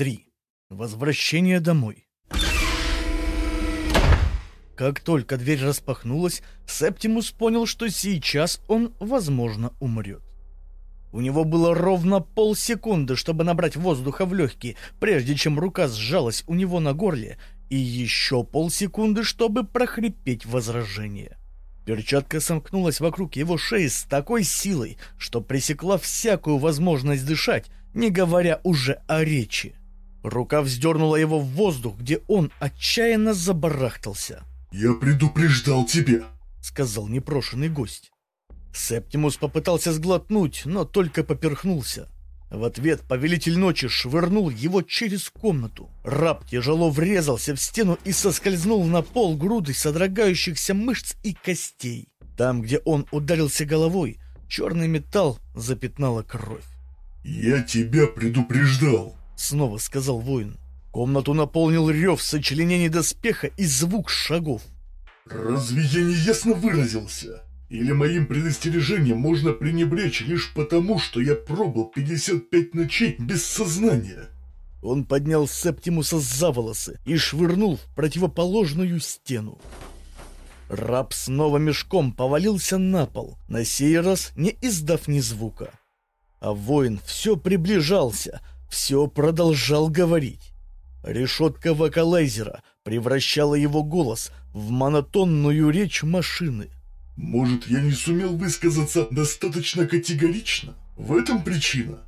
3. Возвращение домой. Как только дверь распахнулась, Септимус понял, что сейчас он, возможно, умрет. У него было ровно полсекунды, чтобы набрать воздуха в легкие, прежде чем рука сжалась у него на горле, и еще полсекунды, чтобы прохрипеть возражение. Перчатка сомкнулась вокруг его шеи с такой силой, что пресекла всякую возможность дышать, не говоря уже о речи. Рука вздернула его в воздух, где он отчаянно забарахтался. «Я предупреждал тебя», — сказал непрошенный гость. Септимус попытался сглотнуть, но только поперхнулся. В ответ повелитель ночи швырнул его через комнату. Раб тяжело врезался в стену и соскользнул на пол грудой содрогающихся мышц и костей. Там, где он ударился головой, черный металл запятнала кровь. «Я тебя предупреждал», — снова сказал воин. Комнату наполнил рев сочленений доспеха и звук шагов. «Разве я не ясно выразился?» Или моим предостережением можно пренебречь лишь потому, что я пробыл 55 ночей без сознания?» Он поднял Септимуса за волосы и швырнул в противоположную стену. Раб снова мешком повалился на пол, на сей раз не издав ни звука. А воин все приближался, все продолжал говорить. Решетка вокалайзера превращала его голос в монотонную речь машины — может, я не сумел высказаться достаточно категорично? В этом причина.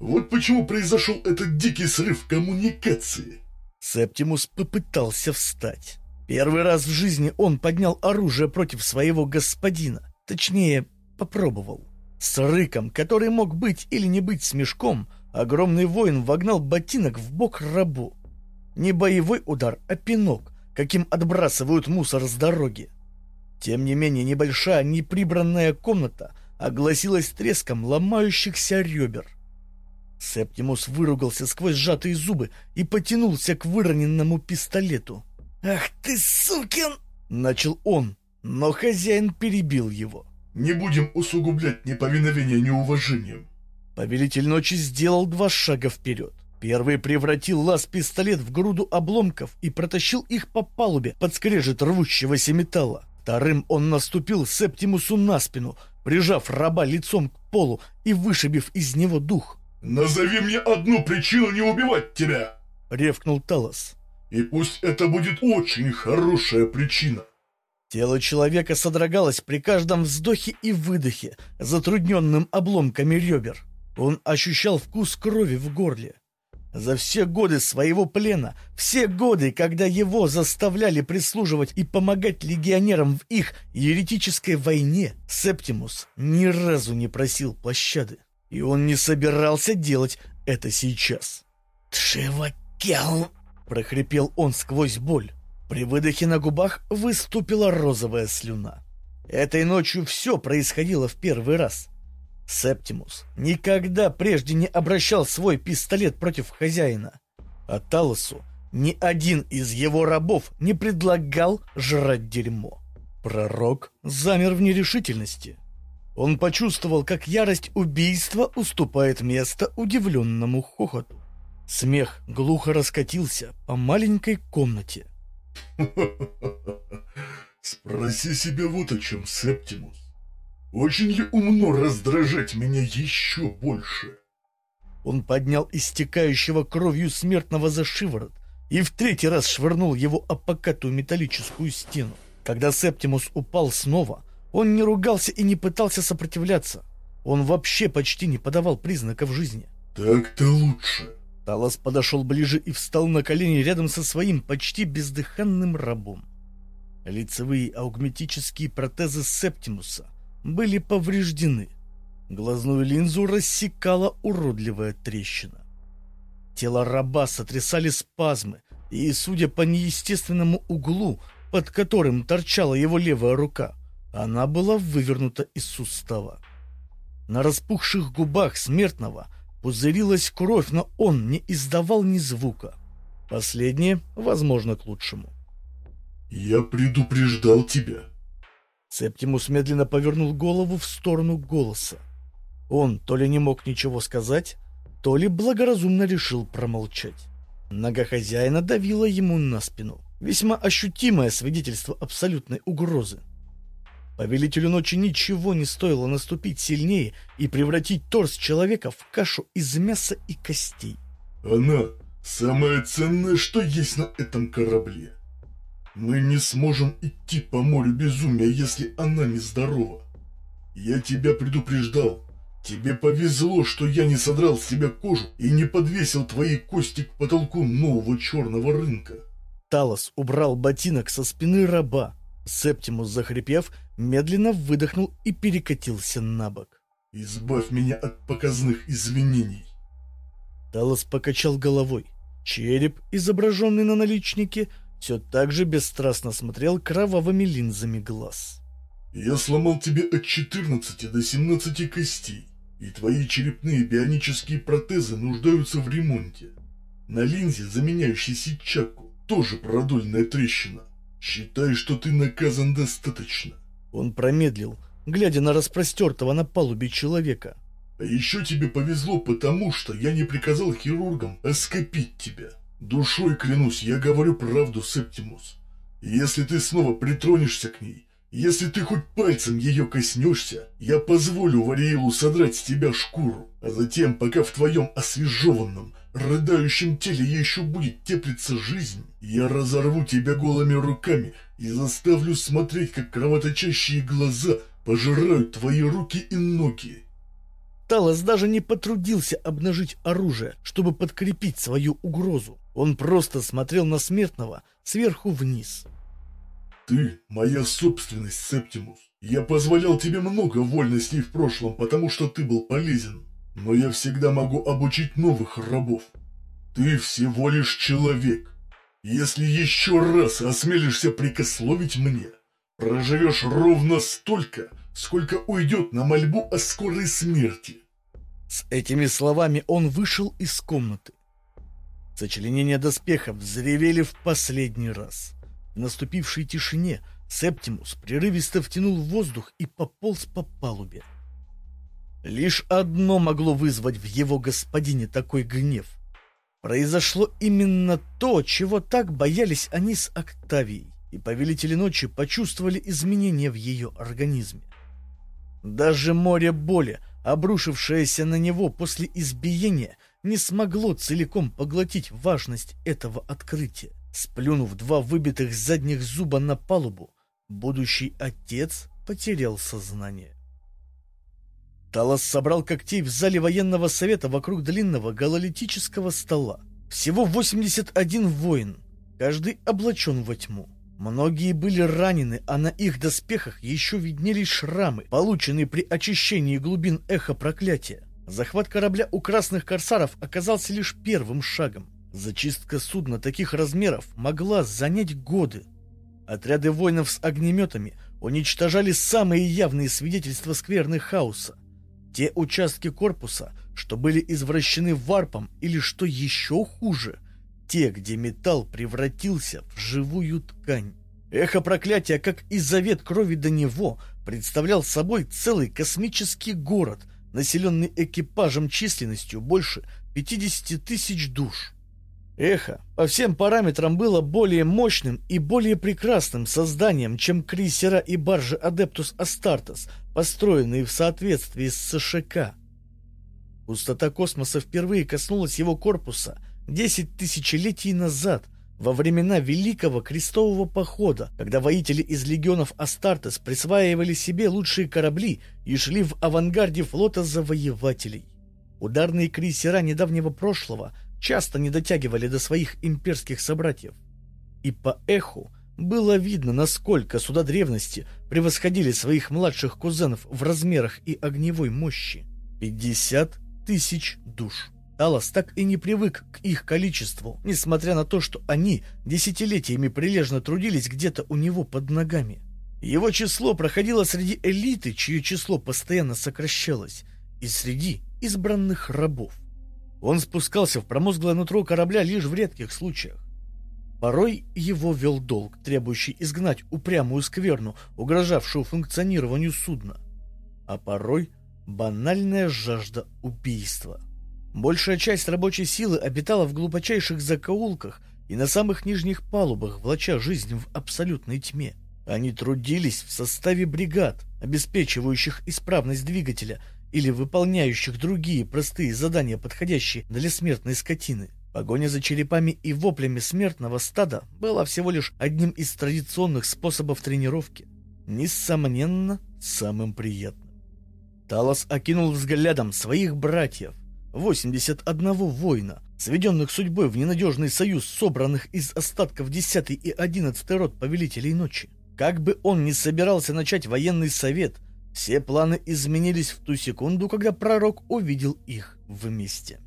Вот почему произошел этот дикий срыв коммуникации. Септимус попытался встать. Первый раз в жизни он поднял оружие против своего господина. Точнее, попробовал. С рыком, который мог быть или не быть смешком, огромный воин вогнал ботинок в бок рабу. Не боевой удар, а пинок, каким отбрасывают мусор с дороги. Тем не менее, небольшая неприбранная комната огласилась треском ломающихся ребер. Септимус выругался сквозь сжатые зубы и потянулся к выроненному пистолету. «Ах ты, сукин!» — начал он, но хозяин перебил его. «Не будем усугублять неповиновение неуважением». Повелитель ночи сделал два шага вперед. Первый превратил лаз-пистолет в груду обломков и протащил их по палубе под скрежет рвущегося металла. Вторым он наступил Септимусу на спину, прижав раба лицом к полу и вышибив из него дух. «Назови мне одну причину не убивать тебя!» — ревкнул Талос. «И пусть это будет очень хорошая причина!» Тело человека содрогалось при каждом вздохе и выдохе, затрудненным обломками ребер. Он ощущал вкус крови в горле. За все годы своего плена, все годы, когда его заставляли прислуживать и помогать легионерам в их еретической войне, Септимус ни разу не просил пощады. И он не собирался делать это сейчас. «Тшевакел!» — прохрипел он сквозь боль. При выдохе на губах выступила розовая слюна. Этой ночью все происходило в первый раз — Септимус никогда прежде не обращал свой пистолет против хозяина, а Талосу ни один из его рабов не предлагал жрать дерьмо. Пророк замер в нерешительности. Он почувствовал, как ярость убийства уступает место удивленному хохоту. Смех глухо раскатился по маленькой комнате. «Спроси себя вот о чем, Септимус. Очень ли умно раздражать меня еще больше? Он поднял истекающего кровью смертного за шиворот и в третий раз швырнул его о покатую металлическую стену. Когда Септимус упал снова, он не ругался и не пытался сопротивляться. Он вообще почти не подавал признаков жизни. «Так-то лучше». Талос подошел ближе и встал на колени рядом со своим почти бездыханным рабом. Лицевые аугметические протезы Септимуса были повреждены. Глазную линзу рассекала уродливая трещина. Тело раба сотрясали спазмы, и, судя по неестественному углу, под которым торчала его левая рука, она была вывернута из сустава. На распухших губах смертного пузырилась кровь, но он не издавал ни звука. Последнее, возможно, к лучшему. «Я предупреждал тебя», Септимус медленно повернул голову в сторону голоса. Он то ли не мог ничего сказать, то ли благоразумно решил промолчать. Нога хозяина давила ему на спину. Весьма ощутимое свидетельство абсолютной угрозы. Повелителю ночи ничего не стоило наступить сильнее и превратить торс человека в кашу из мяса и костей. Она самое ценное, что есть на этом корабле. Мы не сможем идти по морю безумия, если она нездорова. Я тебя предупреждал. Тебе повезло, что я не содрал с себя кожу и не подвесил твои кости к потолку нового черного рынка. Талос убрал ботинок со спины раба. Септимус, захрипев, медленно выдохнул и перекатился на бок. «Избавь меня от показных извинений!» Талос покачал головой. Череп, изображенный на наличнике, все так же бесстрастно смотрел кровавыми линзами глаз. «Я сломал тебе от 14 до 17 костей, и твои черепные бионические протезы нуждаются в ремонте. На линзе, заменяющей сетчатку, тоже продольная трещина. Считай, что ты наказан достаточно». Он промедлил, глядя на распростертого на палубе человека. А еще тебе повезло, потому что я не приказал хирургам оскопить тебя. Душой клянусь, я говорю правду, Септимус. Если ты снова притронешься к ней, если ты хоть пальцем ее коснешься, я позволю Вариилу содрать с тебя шкуру, а затем, пока в твоем освежеванном, рыдающем теле еще будет теплиться жизнь, я разорву тебя голыми руками и заставлю смотреть, как кровоточащие глаза пожирают твои руки и ноги. Талос даже не потрудился обнажить оружие, чтобы подкрепить свою угрозу. Он просто смотрел на смертного сверху вниз. «Ты моя собственность, Септимус. Я позволял тебе много вольностей в прошлом, потому что ты был полезен. Но я всегда могу обучить новых рабов. Ты всего лишь человек. Если еще раз осмелишься прикословить мне, проживешь ровно столько, сколько уйдет на мольбу о скорой смерти. С этими словами он вышел из комнаты. Сочленения доспехов взревели в последний раз. В наступившей тишине Септимус прерывисто втянул воздух и пополз по палубе. Лишь одно могло вызвать в его господине такой гнев. Произошло именно то, чего так боялись они с Октавией, и повелители ночи почувствовали изменения в ее организме. Даже море боли, обрушившееся на него после избиения, не смогло целиком поглотить важность этого открытия. Сплюнув два выбитых задних зуба на палубу, будущий отец потерял сознание. Талос собрал когтей в зале военного совета вокруг длинного гололитического стола. Всего 81 воин, каждый облачен во тьму. Многие были ранены, а на их доспехах еще виднелись шрамы, полученные при очищении глубин эхо проклятия. Захват корабля у красных корсаров оказался лишь первым шагом. Зачистка судна таких размеров могла занять годы. Отряды воинов с огнеметами уничтожали самые явные свидетельства скверны хаоса. Те участки корпуса, что были извращены варпом или, что еще хуже, те, где металл превратился в живую ткань. Эхо проклятия, как и завет крови до него, представлял собой целый космический город, населенный экипажем численностью больше 50 тысяч душ. Эхо по всем параметрам было более мощным и более прекрасным созданием, чем крейсера и баржи Адептус Астартес, построенные в соответствии с СШК. Пустота космоса впервые коснулась его корпуса – Десять тысячелетий назад, во времена Великого Крестового Похода, когда воители из легионов Астартес присваивали себе лучшие корабли и шли в авангарде флота завоевателей. Ударные крейсера недавнего прошлого часто не дотягивали до своих имперских собратьев. И по эху было видно, насколько суда древности превосходили своих младших кузенов в размерах и огневой мощи. Пятьдесят тысяч душ. Талос так и не привык к их количеству, несмотря на то, что они десятилетиями прилежно трудились где-то у него под ногами. Его число проходило среди элиты, чье число постоянно сокращалось, и среди избранных рабов. Он спускался в промозглое нутро корабля лишь в редких случаях. Порой его вел долг, требующий изгнать упрямую скверну, угрожавшую функционированию судна. А порой банальная жажда убийства. Большая часть рабочей силы обитала в глубочайших закоулках и на самых нижних палубах, влача жизнь в абсолютной тьме. Они трудились в составе бригад, обеспечивающих исправность двигателя или выполняющих другие простые задания, подходящие для смертной скотины. Погоня за черепами и воплями смертного стада была всего лишь одним из традиционных способов тренировки. Несомненно, самым приятным. Талос окинул взглядом своих братьев, 81 воина, сведенных судьбой в ненадежный союз, собранных из остатков 10 и 11 род повелителей ночи. Как бы он ни собирался начать военный совет, все планы изменились в ту секунду, когда пророк увидел их вместе.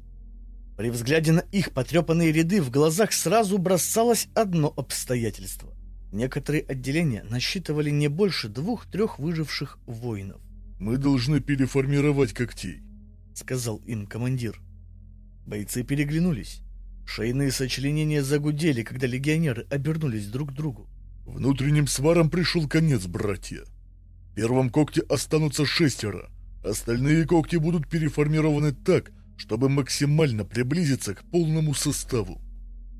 При взгляде на их потрепанные ряды в глазах сразу бросалось одно обстоятельство. Некоторые отделения насчитывали не больше двух-трех выживших воинов. «Мы должны переформировать когтей», сказал им командир. Бойцы переглянулись. Шейные сочленения загудели, когда легионеры обернулись друг к другу. Внутренним сварам пришел конец, братья. В первом когте останутся шестеро. Остальные когти будут переформированы так, чтобы максимально приблизиться к полному составу.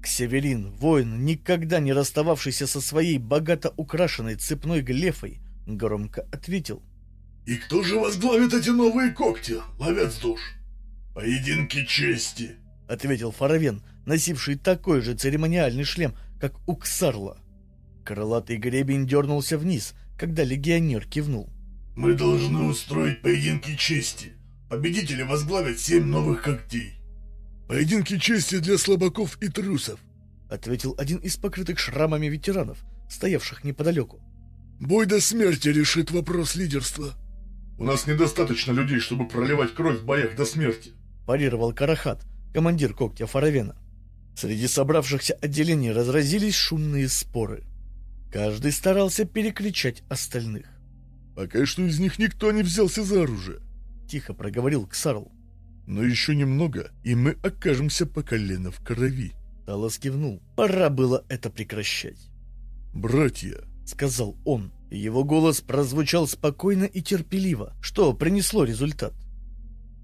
Ксеверин, воин, никогда не расстававшийся со своей богато украшенной цепной глефой, громко ответил. «И кто же возглавит эти новые когти, ловец душ?» «Поединки чести», — ответил Фаравен, носивший такой же церемониальный шлем, как у Ксарла. Крылатый гребень дернулся вниз, когда легионер кивнул. «Мы должны устроить поединки чести. Победители возглавят семь новых когтей». «Поединки чести для слабаков и трусов», — ответил один из покрытых шрамами ветеранов, стоявших неподалеку. «Бой до смерти решит вопрос лидерства». «У нас недостаточно людей, чтобы проливать кровь в боях до смерти», – парировал Карахат, командир когтя Фаравена. Среди собравшихся отделений разразились шумные споры. Каждый старался перекричать остальных. «Пока что из них никто не взялся за оружие», — тихо проговорил Ксарл. «Но еще немного, и мы окажемся по колено в крови». Талос кивнул. Пора было это прекращать. «Братья», — сказал он, его голос прозвучал спокойно и терпеливо, что принесло результат.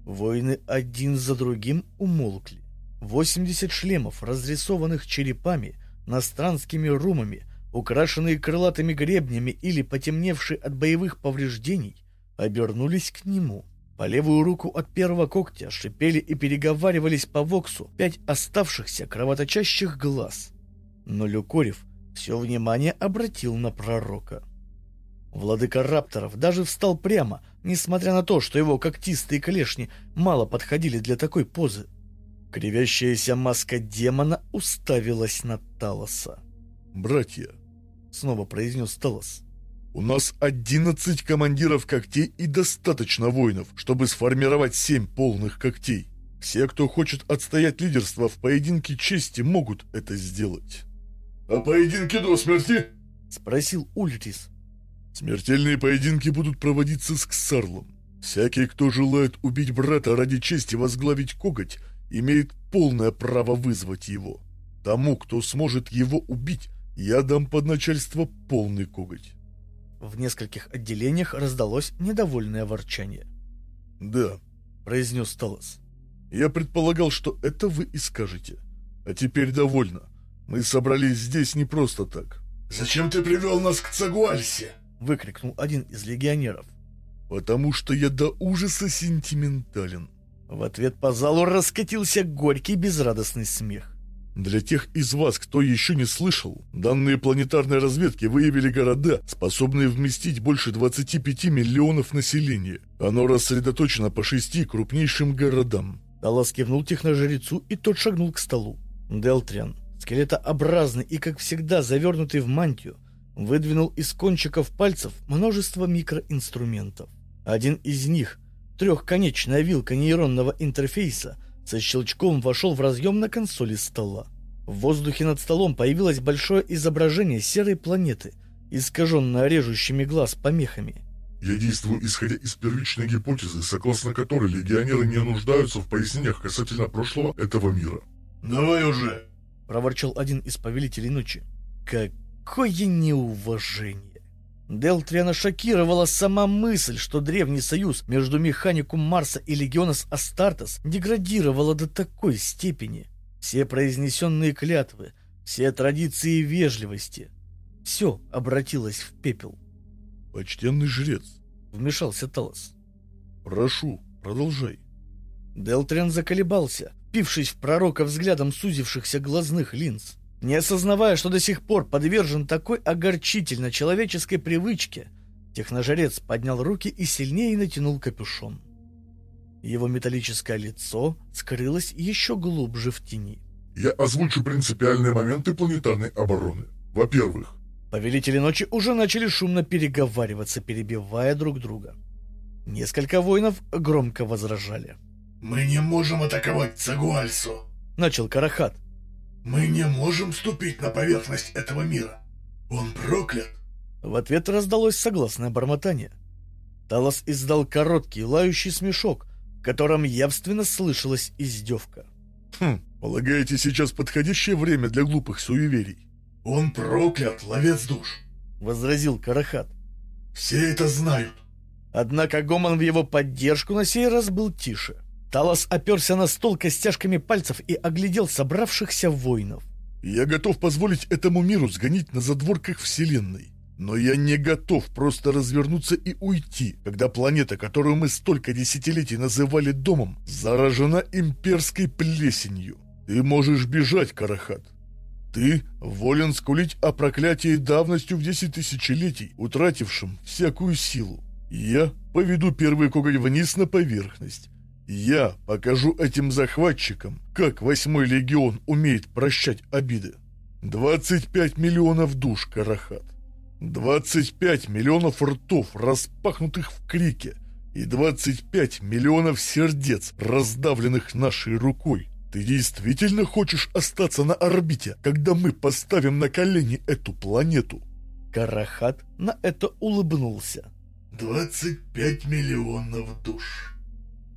Воины один за другим умолкли. Восемьдесят шлемов, разрисованных черепами, настранскими румами, украшенные крылатыми гребнями или потемневшие от боевых повреждений, обернулись к нему. По левую руку от первого когтя шипели и переговаривались по воксу пять оставшихся кровоточащих глаз. Но Люкорев все внимание обратил на пророка. Владыка рапторов даже встал прямо, несмотря на то, что его когтистые клешни мало подходили для такой позы. Кривящаяся маска демона уставилась на Талоса. «Братья», — снова произнес Талос, — «у нас одиннадцать командиров когтей и достаточно воинов, чтобы сформировать семь полных когтей. Все, кто хочет отстоять лидерство в поединке чести, могут это сделать». «А поединки до смерти?» — спросил Ульрис. Смертельные поединки будут проводиться с Ксарлом. Всякий, кто желает убить брата ради чести возглавить коготь, имеет полное право вызвать его. Тому, кто сможет его убить, я дам под начальство полный коготь. В нескольких отделениях раздалось недовольное ворчание. «Да», — произнес Талос. «Я предполагал, что это вы и скажете. А теперь довольно. Мы собрались здесь не просто так». «Зачем ты привел нас к Цагуальсе?» — выкрикнул один из легионеров. «Потому что я до ужаса сентиментален». В ответ по залу раскатился горький безрадостный смех. Для тех из вас, кто еще не слышал, данные планетарной разведки выявили города, способные вместить больше 25 миллионов населения. Оно рассредоточено по шести крупнейшим городам. Талас кивнул техножрецу, и тот шагнул к столу. Делтриан, скелетообразный и, как всегда, завернутый в мантию, выдвинул из кончиков пальцев множество микроинструментов. Один из них, трехконечная вилка нейронного интерфейса, со щелчком вошел в разъем на консоли стола. В воздухе над столом появилось большое изображение серой планеты, искаженное режущими глаз помехами. «Я действую, исходя из первичной гипотезы, согласно которой легионеры не нуждаются в пояснениях касательно прошлого этого мира». «Давай уже!» — проворчал один из повелителей ночи. «Как Какое неуважение! Делтриана шокировала сама мысль, что древний союз между механикум Марса и Легионос Астартес деградировала до такой степени. Все произнесенные клятвы, все традиции вежливости, все обратилось в пепел. «Почтенный жрец», — вмешался Талос. «Прошу, продолжай». Делтриан заколебался, впившись в пророка взглядом сузившихся глазных линз. Не осознавая, что до сих пор подвержен такой огорчительно человеческой привычке, техножрец поднял руки и сильнее натянул капюшон. Его металлическое лицо скрылось еще глубже в тени. «Я озвучу принципиальные моменты планетарной обороны. Во-первых...» Повелители ночи уже начали шумно переговариваться, перебивая друг друга. Несколько воинов громко возражали. «Мы не можем атаковать Цагуальсу», — начал Карахат. Мы не можем ступить на поверхность этого мира. Он проклят. В ответ раздалось согласное бормотание. Талос издал короткий лающий смешок, в котором явственно слышалась издевка. «Хм, полагаете, сейчас подходящее время для глупых суеверий?» «Он проклят, ловец душ», — возразил Карахат. «Все это знают». Однако гомон в его поддержку на сей раз был тише. Талос оперся на стол костяшками пальцев и оглядел собравшихся воинов. «Я готов позволить этому миру сгонить на задворках Вселенной. Но я не готов просто развернуться и уйти, когда планета, которую мы столько десятилетий называли домом, заражена имперской плесенью. Ты можешь бежать, Карахат. Ты волен скулить о проклятии давностью в десять тысячелетий, утратившем всякую силу. Я поведу первый коготь вниз на поверхность, я покажу этим захватчикам, как восьмой легион умеет прощать обиды. 25 миллионов душ, Карахат. 25 миллионов ртов, распахнутых в крике. И 25 миллионов сердец, раздавленных нашей рукой. Ты действительно хочешь остаться на орбите, когда мы поставим на колени эту планету? Карахат на это улыбнулся. 25 миллионов душ.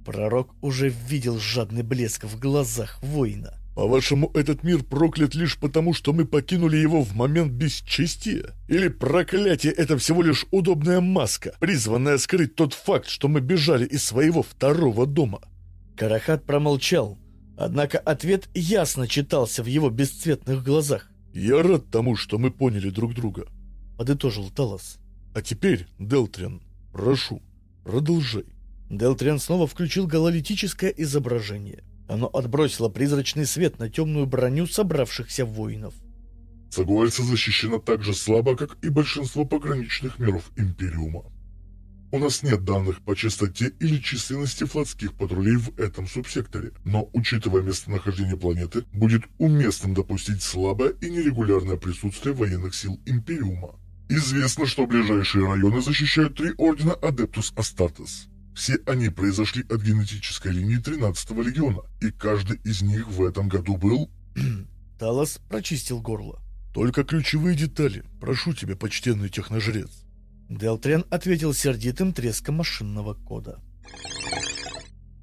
Пророк уже видел жадный блеск в глазах воина. «По-вашему, этот мир проклят лишь потому, что мы покинули его в момент бесчестия? Или проклятие — это всего лишь удобная маска, призванная скрыть тот факт, что мы бежали из своего второго дома?» Карахат промолчал, однако ответ ясно читался в его бесцветных глазах. «Я рад тому, что мы поняли друг друга», — подытожил Талос. «А теперь, Делтриан, прошу, продолжай». Делтриан снова включил гололитическое изображение. Оно отбросило призрачный свет на темную броню собравшихся воинов. Цагуальца защищена так же слабо, как и большинство пограничных миров Империума. У нас нет данных по частоте или численности флотских патрулей в этом субсекторе, но, учитывая местонахождение планеты, будет уместным допустить слабое и нерегулярное присутствие военных сил Империума. Известно, что ближайшие районы защищают три ордена Адептус Астартес. Все они произошли от генетической линии 13-го легиона, и каждый из них в этом году был... Талос прочистил горло. «Только ключевые детали. Прошу тебя, почтенный техножрец». Делтриан ответил сердитым треском машинного кода.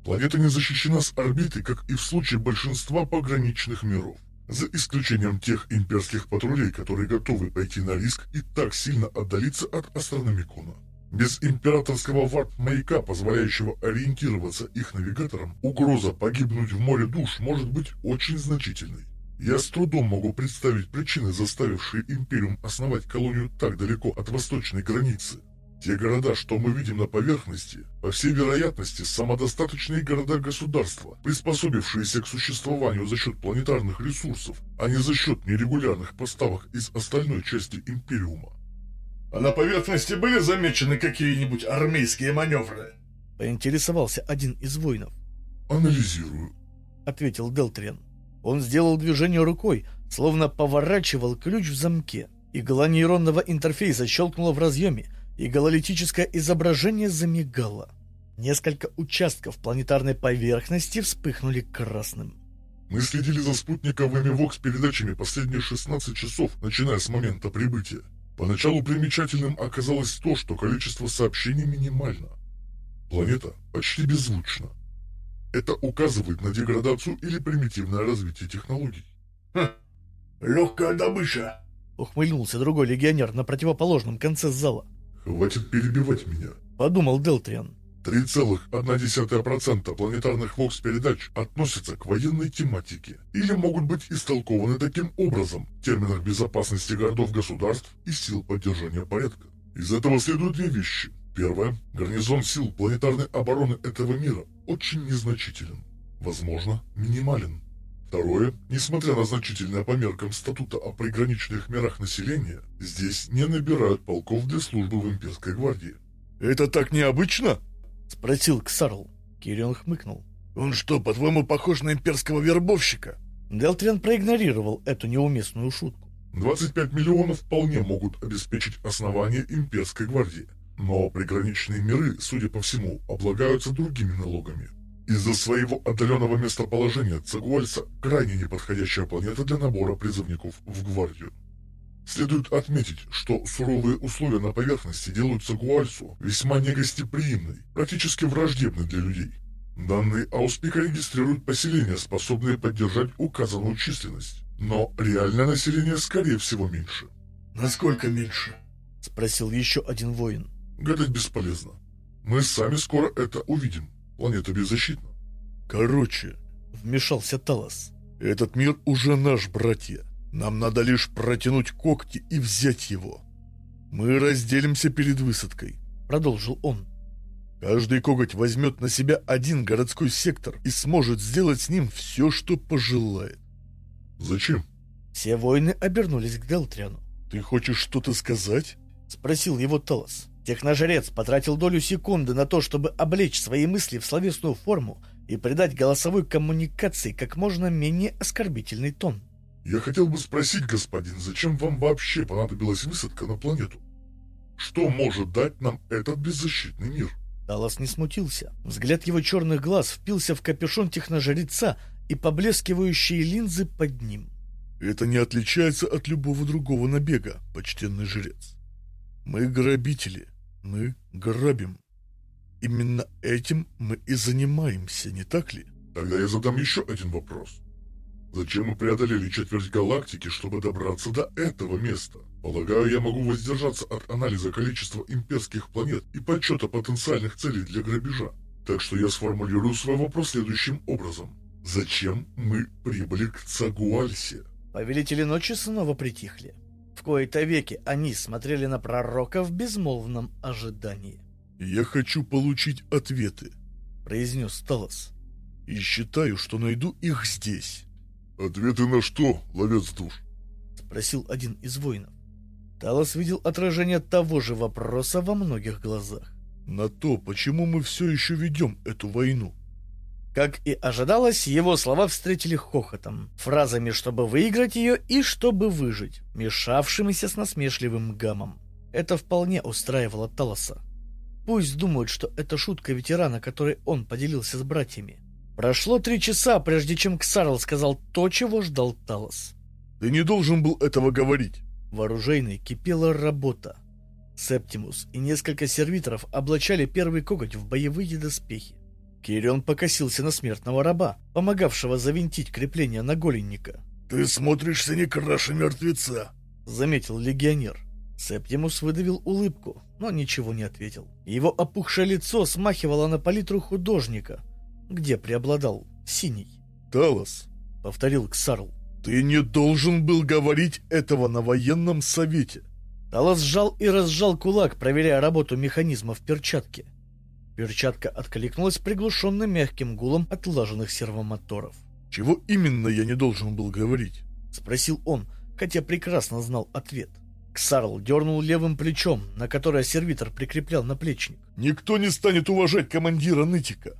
Планета не защищена с орбиты, как и в случае большинства пограничных миров. За исключением тех имперских патрулей, которые готовы пойти на риск и так сильно отдалиться от астрономикона. Без императорского варп-маяка, позволяющего ориентироваться их навигаторам, угроза погибнуть в море душ может быть очень значительной. Я с трудом могу представить причины, заставившие Империум основать колонию так далеко от восточной границы. Те города, что мы видим на поверхности, по всей вероятности, самодостаточные города-государства, приспособившиеся к существованию за счет планетарных ресурсов, а не за счет нерегулярных поставок из остальной части Империума. А на поверхности были замечены какие-нибудь армейские маневры? Поинтересовался один из воинов. Анализирую, ответил Делтриан. Он сделал движение рукой, словно поворачивал ключ в замке. Игла нейронного интерфейса щелкнула в разъеме, и гололитическое изображение замигало. Несколько участков планетарной поверхности вспыхнули красным. Мы следили за спутниковыми ВОКС-передачами последние 16 часов, начиная с момента прибытия. Поначалу примечательным оказалось то, что количество сообщений минимально. Планета почти беззвучна. Это указывает на деградацию или примитивное развитие технологий. Хм, легкая добыча. Ухмыльнулся другой легионер на противоположном конце зала. Хватит перебивать меня. Подумал Делтриан. 3,1% планетарных вокс-передач относятся к военной тематике или могут быть истолкованы таким образом в терминах безопасности городов-государств и сил поддержания порядка. Из этого следуют две вещи. Первое. Гарнизон сил планетарной обороны этого мира очень незначителен. Возможно, минимален. Второе. Несмотря на значительное по меркам статута о приграничных мирах населения, здесь не набирают полков для службы в имперской гвардии. «Это так необычно?» — спросил Ксарл. Кирион хмыкнул. «Он что, по-твоему, похож на имперского вербовщика?» Делтриан проигнорировал эту неуместную шутку. 25 миллионов вполне могут обеспечить основание имперской гвардии. Но приграничные миры, судя по всему, облагаются другими налогами. Из-за своего отдаленного местоположения Цагуальса крайне неподходящая планета для набора призывников в гвардию. Следует отметить, что суровые условия на поверхности делают Цагуальсу весьма негостеприимной, практически враждебной для людей. Данные ауспика регистрируют поселения, способные поддержать указанную численность, но реальное население скорее всего меньше. «Насколько меньше?» — спросил еще один воин. «Гадать бесполезно. Мы сами скоро это увидим. Планета беззащитна». «Короче», — вмешался Талос, — «этот мир уже наш, братья. Нам надо лишь протянуть когти и взять его. Мы разделимся перед высадкой, продолжил он. Каждый коготь возьмет на себя один городской сектор и сможет сделать с ним все, что пожелает. Зачем? Все воины обернулись к Делтриану. Ты хочешь что-то сказать? Спросил его Талос. Техножрец потратил долю секунды на то, чтобы облечь свои мысли в словесную форму и придать голосовой коммуникации как можно менее оскорбительный тон. Я хотел бы спросить, господин, зачем вам вообще понадобилась высадка на планету? Что может дать нам этот беззащитный мир? Даллас не смутился. Взгляд его черных глаз впился в капюшон техножреца и поблескивающие линзы под ним. Это не отличается от любого другого набега, почтенный жрец. Мы грабители, мы грабим. Именно этим мы и занимаемся, не так ли? Тогда я задам еще один вопрос. Зачем мы преодолели четверть галактики, чтобы добраться до этого места? Полагаю, я могу воздержаться от анализа количества имперских планет и подсчета потенциальных целей для грабежа. Так что я сформулирую свой вопрос следующим образом. Зачем мы прибыли к Цагуальсе? Повелители ночи снова притихли. В кои-то веки они смотрели на пророка в безмолвном ожидании. «Я хочу получить ответы», — произнес Талос. «И считаю, что найду их здесь». «Ответы на что, ловец душ?» — спросил один из воинов. Талос видел отражение того же вопроса во многих глазах. «На то, почему мы все еще ведем эту войну». Как и ожидалось, его слова встретили хохотом, фразами «чтобы выиграть ее» и «чтобы выжить», мешавшимися с насмешливым гамом. Это вполне устраивало Талоса. Пусть думают, что это шутка ветерана, которой он поделился с братьями. Прошло три часа, прежде чем Ксарл сказал то, чего ждал Талос. «Ты не должен был этого говорить!» В оружейной кипела работа. Септимус и несколько сервиторов облачали первый коготь в боевые доспехи. Кирион покосился на смертного раба, помогавшего завинтить крепление наголенника. «Ты смотришься не краше мертвеца», — заметил легионер. Септимус выдавил улыбку, но ничего не ответил. Его опухшее лицо смахивало на палитру художника — где преобладал синий. «Талос», — повторил Ксарл, — «ты не должен был говорить этого на военном совете». Талос сжал и разжал кулак, проверяя работу механизма в перчатке. Перчатка откликнулась приглушенным мягким гулом отлаженных сервомоторов. «Чего именно я не должен был говорить?» — спросил он, хотя прекрасно знал ответ. Ксарл дернул левым плечом, на которое сервитор прикреплял наплечник. «Никто не станет уважать командира Нытика.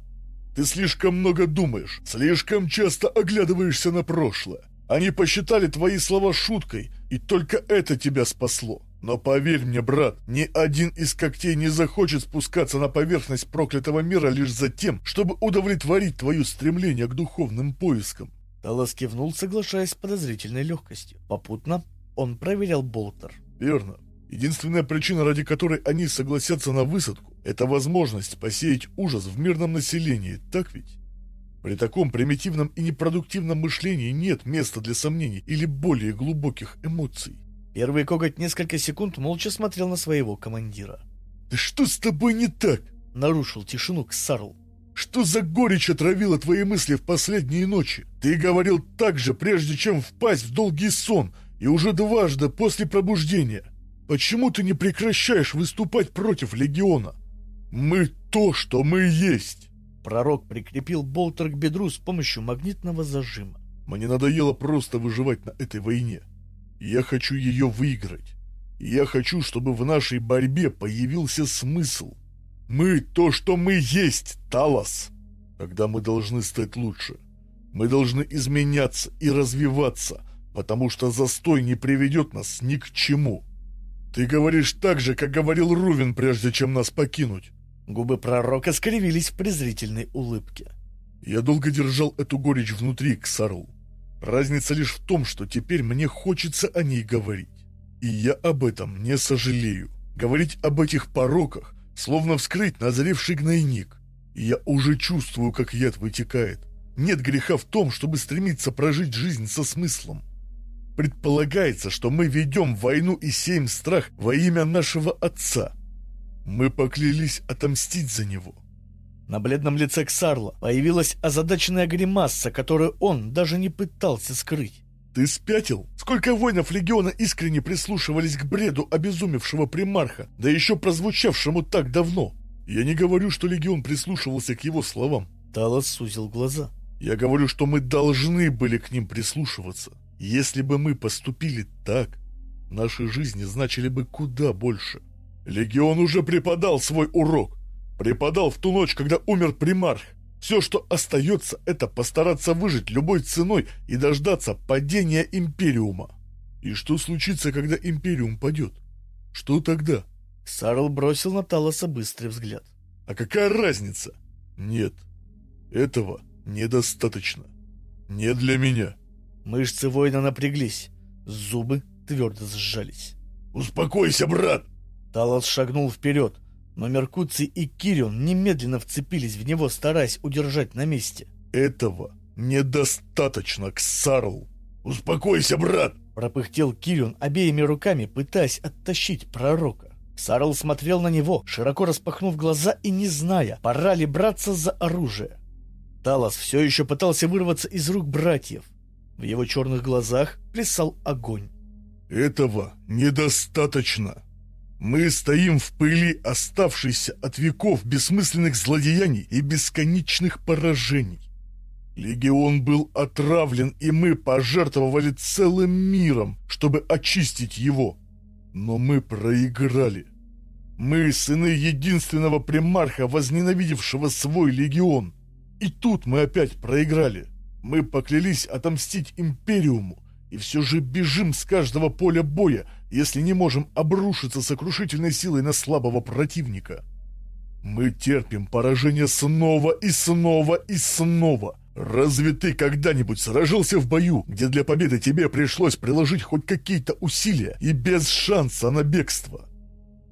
Ты слишком много думаешь, слишком часто оглядываешься на прошлое. Они посчитали твои слова шуткой, и только это тебя спасло. Но поверь мне, брат, ни один из когтей не захочет спускаться на поверхность проклятого мира лишь за тем, чтобы удовлетворить твое стремление к духовным поискам. Талас кивнул, соглашаясь с подозрительной легкостью. Попутно он проверял Болтер. Верно. Единственная причина, ради которой они согласятся на высадку, это возможность посеять ужас в мирном населении, так ведь? При таком примитивном и непродуктивном мышлении нет места для сомнений или более глубоких эмоций. Первый коготь несколько секунд молча смотрел на своего командира. Да что с тобой не так? Нарушил тишину Ксарл. Что за горечь отравила твои мысли в последние ночи? Ты говорил так же, прежде чем впасть в долгий сон, и уже дважды после пробуждения. Почему ты не прекращаешь выступать против Легиона? Мы то, что мы есть. Пророк прикрепил болтер к бедру с помощью магнитного зажима. Мне надоело просто выживать на этой войне. Я хочу ее выиграть. Я хочу, чтобы в нашей борьбе появился смысл. Мы то, что мы есть, Талос. Тогда мы должны стать лучше. Мы должны изменяться и развиваться, потому что застой не приведет нас ни к чему. Ты говоришь так же, как говорил Рувен, прежде чем нас покинуть. Губы пророка скривились в презрительной улыбке. Я долго держал эту горечь внутри, Ксарл. Разница лишь в том, что теперь мне хочется о ней говорить. И я об этом не сожалею. Говорить об этих пороках, словно вскрыть назревший гнойник. Я уже чувствую, как яд вытекает. Нет греха в том, чтобы стремиться прожить жизнь со смыслом. Предполагается, что мы ведем войну и сеем страх во имя нашего отца – мы поклялись отомстить за него. На бледном лице Ксарла появилась озадаченная гримаса, которую он даже не пытался скрыть. «Ты спятил? Сколько воинов легиона искренне прислушивались к бреду обезумевшего примарха, да еще прозвучавшему так давно? Я не говорю, что легион прислушивался к его словам». Талос сузил глаза. «Я говорю, что мы должны были к ним прислушиваться. Если бы мы поступили так, наши жизни значили бы куда больше». Легион уже преподал свой урок. Преподал в ту ночь, когда умер примарх. Все, что остается, это постараться выжить любой ценой и дождаться падения Империума. И что случится, когда Империум падет? Что тогда? Сарл бросил на Талоса быстрый взгляд. А какая разница? Нет, этого недостаточно. Не для меня. Мышцы воина напряглись, зубы твердо сжались. «Успокойся, брат!» Талос шагнул вперед, но Меркуций и Кирион немедленно вцепились в него, стараясь удержать на месте. «Этого недостаточно, Ксарл! Успокойся, брат!» Пропыхтел Кирион обеими руками, пытаясь оттащить пророка. Сарл смотрел на него, широко распахнув глаза и не зная, пора ли браться за оружие. Талос все еще пытался вырваться из рук братьев. В его черных глазах плясал огонь. «Этого недостаточно!» Мы стоим в пыли, оставшейся от веков бессмысленных злодеяний и бесконечных поражений. Легион был отравлен, и мы пожертвовали целым миром, чтобы очистить его. Но мы проиграли. Мы сыны единственного примарха, возненавидевшего свой легион. И тут мы опять проиграли. Мы поклялись отомстить Империуму, и все же бежим с каждого поля боя, если не можем обрушиться сокрушительной силой на слабого противника? Мы терпим поражение снова и снова и снова. Разве ты когда-нибудь сражался в бою, где для победы тебе пришлось приложить хоть какие-то усилия и без шанса на бегство?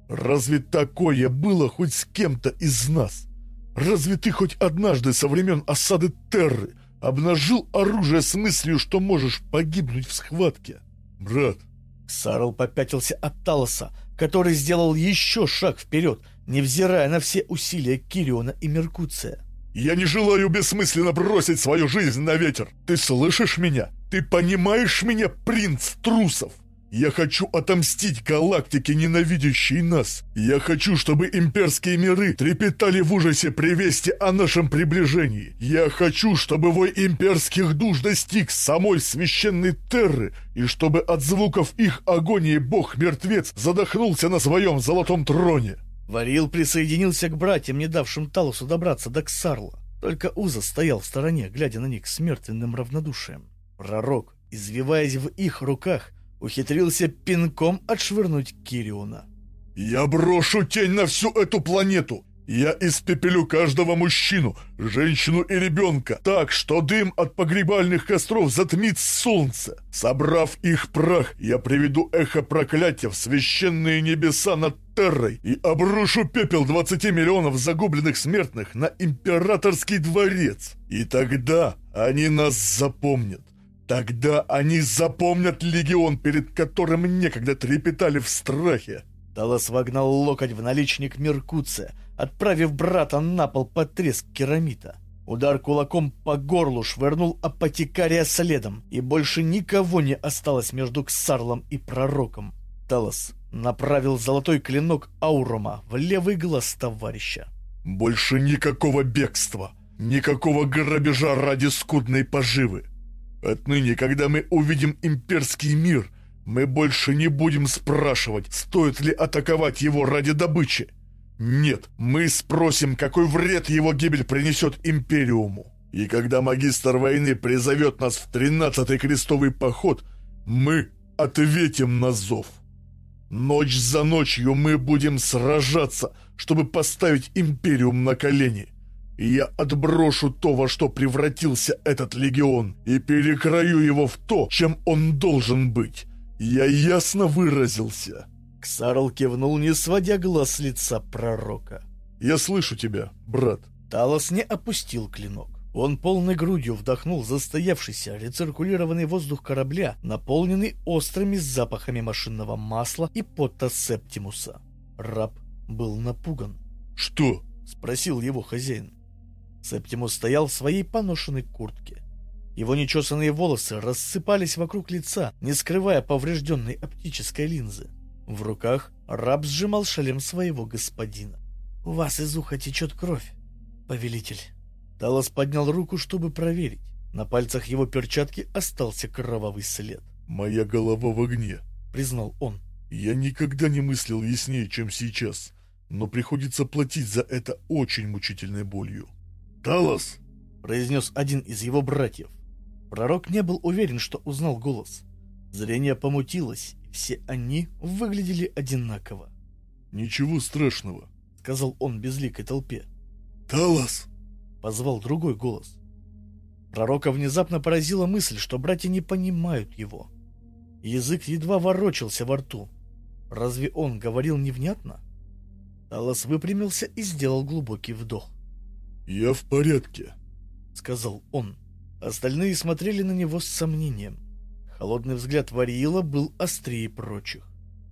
Разве такое было хоть с кем-то из нас? Разве ты хоть однажды со времен осады Терры обнажил оружие с мыслью, что можешь погибнуть в схватке? Брат, Сарл попятился от Талоса, который сделал еще шаг вперед, невзирая на все усилия Кириона и Меркуция. «Я не желаю бессмысленно бросить свою жизнь на ветер! Ты слышишь меня? Ты понимаешь меня, принц трусов? Я хочу отомстить галактике, ненавидящей нас. Я хочу, чтобы имперские миры трепетали в ужасе при вести о нашем приближении. Я хочу, чтобы вой имперских душ достиг самой священной Терры, и чтобы от звуков их агонии бог-мертвец задохнулся на своем золотом троне. Варил присоединился к братьям, не давшим Талусу добраться до Ксарла. Только Уза стоял в стороне, глядя на них с мертвенным равнодушием. Пророк, извиваясь в их руках, ухитрился пинком отшвырнуть Кириона. «Я брошу тень на всю эту планету! Я испепелю каждого мужчину, женщину и ребенка так, что дым от погребальных костров затмит солнце. Собрав их прах, я приведу эхо проклятия в священные небеса над Террой и обрушу пепел 20 миллионов загубленных смертных на императорский дворец. И тогда они нас запомнят. Тогда они запомнят легион, перед которым некогда трепетали в страхе. Талос вогнал локоть в наличник Меркуция, отправив брата на пол под треск керамита. Удар кулаком по горлу швырнул апотекария следом, и больше никого не осталось между Ксарлом и пророком. Талос направил золотой клинок Аурома в левый глаз товарища. «Больше никакого бегства, никакого грабежа ради скудной поживы. Отныне, когда мы увидим имперский мир, мы больше не будем спрашивать, стоит ли атаковать его ради добычи. Нет, мы спросим, какой вред его гибель принесет Империуму. И когда магистр войны призовет нас в тринадцатый крестовый поход, мы ответим на зов. Ночь за ночью мы будем сражаться, чтобы поставить Империум на колени. И я отброшу то, во что превратился этот легион, и перекрою его в то, чем он должен быть. Я ясно выразился. Ксарл кивнул, не сводя глаз с лица пророка. «Я слышу тебя, брат». Талос не опустил клинок. Он полной грудью вдохнул застоявшийся рециркулированный воздух корабля, наполненный острыми запахами машинного масла и пота Септимуса. Раб был напуган. «Что?» — спросил его хозяин. Септимус стоял в своей поношенной куртке. Его нечесанные волосы рассыпались вокруг лица, не скрывая поврежденной оптической линзы. В руках раб сжимал шлем своего господина. «У вас из уха течет кровь, повелитель». Талос поднял руку, чтобы проверить. На пальцах его перчатки остался кровавый след. «Моя голова в огне», — признал он. «Я никогда не мыслил яснее, чем сейчас, но приходится платить за это очень мучительной болью». «Талос!» — произнес один из его братьев. Пророк не был уверен, что узнал голос. Зрение помутилось, все они выглядели одинаково. «Ничего страшного», — сказал он безликой толпе. «Талос!» — позвал другой голос. Пророка внезапно поразила мысль, что братья не понимают его. Язык едва ворочался во рту. Разве он говорил невнятно? Талос выпрямился и сделал глубокий вдох. «Я в порядке», — сказал он. Остальные смотрели на него с сомнением. Холодный взгляд Вариила был острее прочих.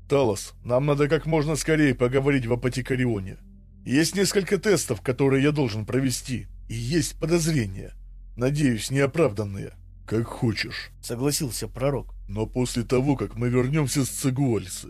«Талос, нам надо как можно скорее поговорить в Апотекарионе. Есть несколько тестов, которые я должен провести, и есть подозрения. Надеюсь, неоправданные». «Как хочешь», — согласился пророк. «Но после того, как мы вернемся с Цигуальсы,